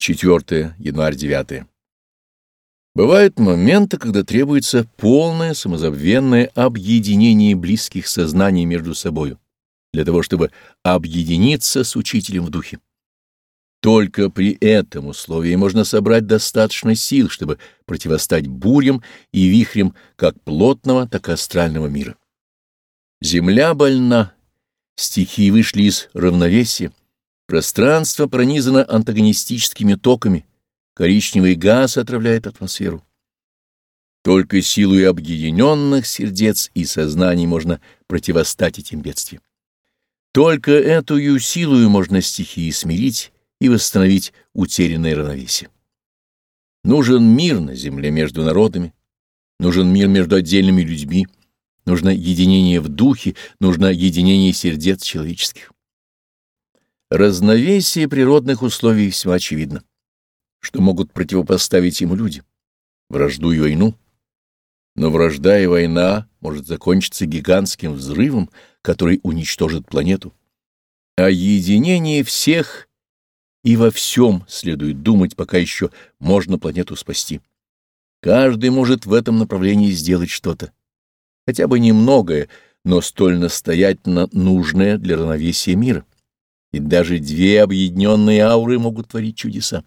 4 январь 9. Бывают моменты, когда требуется полное самозабвенное объединение близких сознаний между собою, для того чтобы объединиться с учителем в духе. Только при этом условии можно собрать достаточно сил, чтобы противостать бурям и вихрям как плотного, так и астрального мира. Земля больна, стихии вышли из равновесия, Пространство пронизано антагонистическими токами, коричневый газ отравляет атмосферу. Только силой объединенных сердец и сознаний можно противостать этим бедствиям. Только эту силою можно стихии смирить и восстановить утерянное равновесие. Нужен мир на земле между народами, нужен мир между отдельными людьми, нужно единение в духе, нужно единение сердец человеческих. Разновесие природных условий весьма очевидно, что могут противопоставить ему люди, вражду и войну. Но вражда и война может закончиться гигантским взрывом, который уничтожит планету. О единении всех и во всем следует думать, пока еще можно планету спасти. Каждый может в этом направлении сделать что-то, хотя бы немногое, но столь настоятельно нужное для равновесия мира. И даже две объединенные ауры могут творить чудеса.